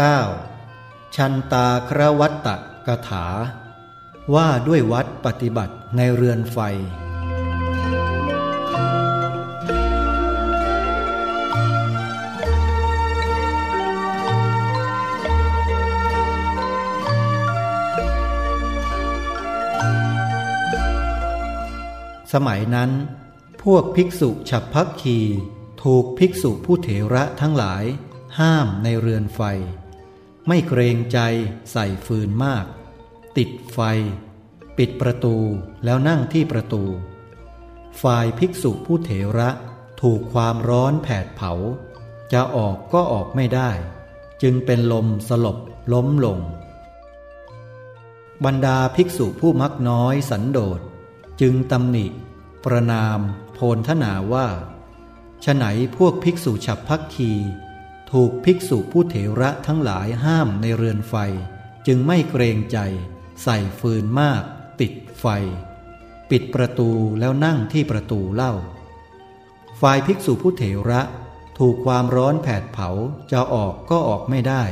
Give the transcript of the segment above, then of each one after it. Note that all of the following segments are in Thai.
9. ชันตาครวัตตะกถา ว่าด้วยวัดปฏิบัติในเรือนไฟ สมัยนั้น พวกภิกษุฉับพักคีถูกภิกษุผู้เถระทั้งหลายห้ามในเรือนไฟ ไม่เกรงใจใส่ฟืนมาก ติดไฟ ปิดประตูแล้วนั่งที่ประตู ฝ่ายภิกษุผู้เถระถูกความร้อนแผดเผา จะออกก็ออกไม่ได้ จึงเป็นลมสลบล้มลง บรรดาภิกษุผู้มักน้อยสันโดษ จึงตำหนิ ประนาม โพนทนาว่าฉไหนพวกภิกษุฉับพักคี ถูกภิกษุผู้เถระทั้งหลายห้ามในเรือนไฟ จึงไม่เกรงใจ ใส่ฟืนมาก ติดไฟ ปิดประตูแล้วนั่งที่ประตูเล่า ฝ่ายภิกษุผู้เถระถูกความร้อนแผดเผาจะออกก็ออกไม่ได้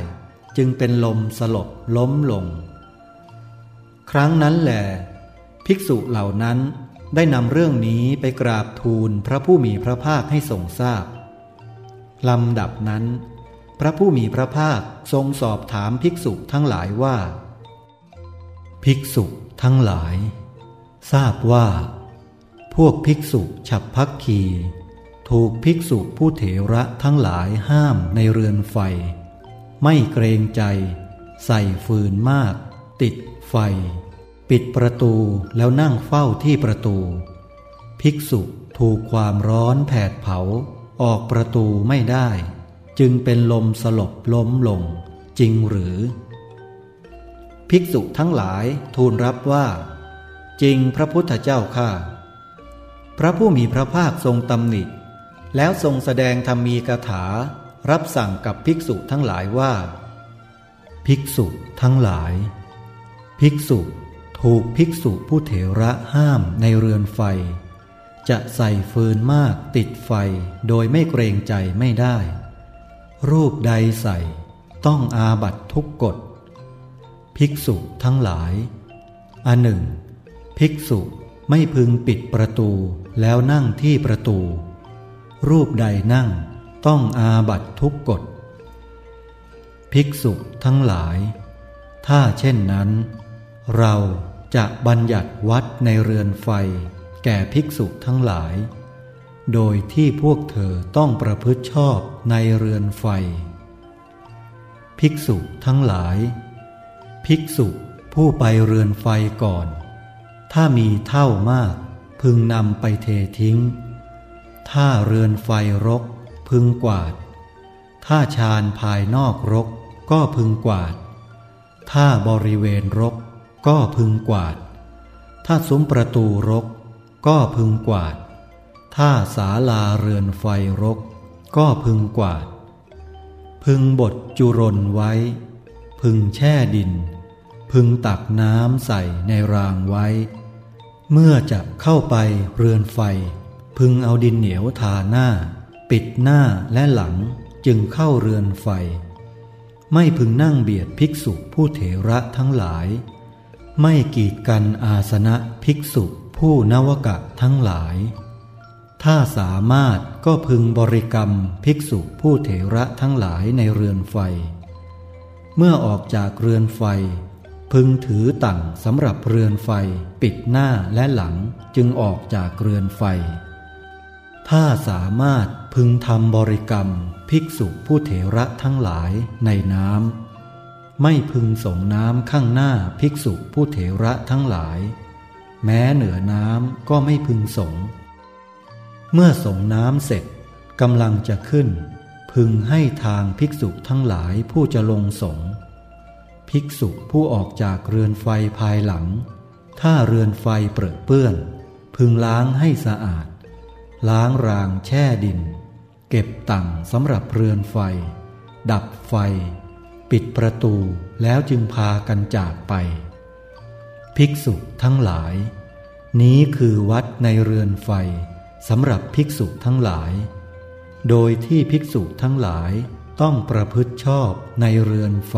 จึงเป็นลมสลบล้มลง ครั้งนั้นแหลภิกษุเหล่านั้นได้นำเรื่องนี้ไปกราบทูลพระผู้มีพระภาคให้ทรงทราบลำดับนั้น พระผู้มีพระภาคทรงสอบถามภิกษุทั้งหลายว่า ภิกษุทั้งหลาย ทราบว่า พวกภิกษุฉับพักคี ถูกภิกษุผู้เถระทั้งหลายห้ามในเรือนไฟ ไม่เกรงใจ ใส่ฟืนมาก ติดไฟ ปิดประตูแล้วนั่งเฝ้าที่ประตู ภิกษุถูกความร้อนแผดเผาออกประตูไม่ได้ จึงเป็นลมสลบล้มลง จริงหรือ ภิกษุทั้งหลายทูลรับว่า จริงพระพุทธเจ้าข้าพระผู้มีพระภาคทรงตำหนิแล้วทรงแสดงธรรมีกถา รับสั่งกับภิกษุทั้งหลายว่า ภิกษุทั้งหลาย ภิกษุถูกภิกษุผู้เถระห้ามในเรือนไฟ จะใส่ฟืนมากติดไฟโดยไม่เกรงใจไม่ได้ รูปใดใส่ต้องอาบัตทุกกฎ ภิกษุทั้งหลาย อันหนึ่ง ภิกษุไม่พึงปิดประตูแล้วนั่งที่ประตู รูปใดนั่งต้องอาบัตทุกกฎ ภิกษุทั้งหลาย ถ้าเช่นนั้น เราจะบัญญัติวัดในเรือนไฟ แก่ภิกษุทั้งหลาย โดยที่พวกเธอต้องประพฤติชอบในเรือนไฟ ภิกษุทั้งหลาย ภิกษุผู้ไปเรือนไฟก่อน ถ้ามีเท่ามาก พึงนำไปเททิ้ง ถ้าเรือนไฟรก พึงกวาด ถ้าชานภายนอกรกก็พึงกวาด ถ้าบริเวณรกก็พึงกวาด ถ้าซุ้มประตูรกก็พึงกวาด ถ้าศาลาเรือนไฟรก ก็พึงกวาด พึงบดจุรนไว้ พึงแช่ดิน พึงตักน้ำใส่ในรางไว้ เมื่อจะเข้าไปเรือนไฟ พึงเอาดินเหนียวทาหน้า ปิดหน้าและหลังจึงเข้าเรือนไฟ ไม่พึงนั่งเบียดภิกษุผู้เถระทั้งหลาย ไม่กีดกันอาสนะภิกษุผู้นวกะทั้งหลาย ถ้าสามารถก็พึงบริกรรมภิกษุผู้เถระทั้งหลายในเรือนไฟ เมื่อออกจากเรือนไฟ พึงถือตั่งสำหรับเรือนไฟ ปิดหน้าและหลังจึงออกจากเรือนไฟ ถ้าสามารถพึงทำบริกรรมภิกษุผู้เถระทั้งหลายในน้ำไม่พึงส่งน้ำข้างหน้าภิกษุผู้เถระทั้งหลาย แม้เหนือน้ำก็ไม่พึงสง เมื่อสงน้ำเสร็จกำลังจะขึ้น พึงให้ทางภิกษุทั้งหลายผู้จะลงสงภิกษุผู้ออกจากเรือนไฟภายหลัง ถ้าเรือนไฟเปรอะเปื้อน พึงล้างให้สะอาด ล้างรางแช่ดิน เก็บตั่งสำหรับเรือนไฟ ดับไฟ ปิดประตูแล้วจึงพากันจากไป ภิกษุทั้งหลาย นี้คือวัดในเรือนไฟ สำหรับภิกษุทั้งหลาย โดยที่ภิกษุทั้งหลายต้องประพฤติชอบในเรือนไฟ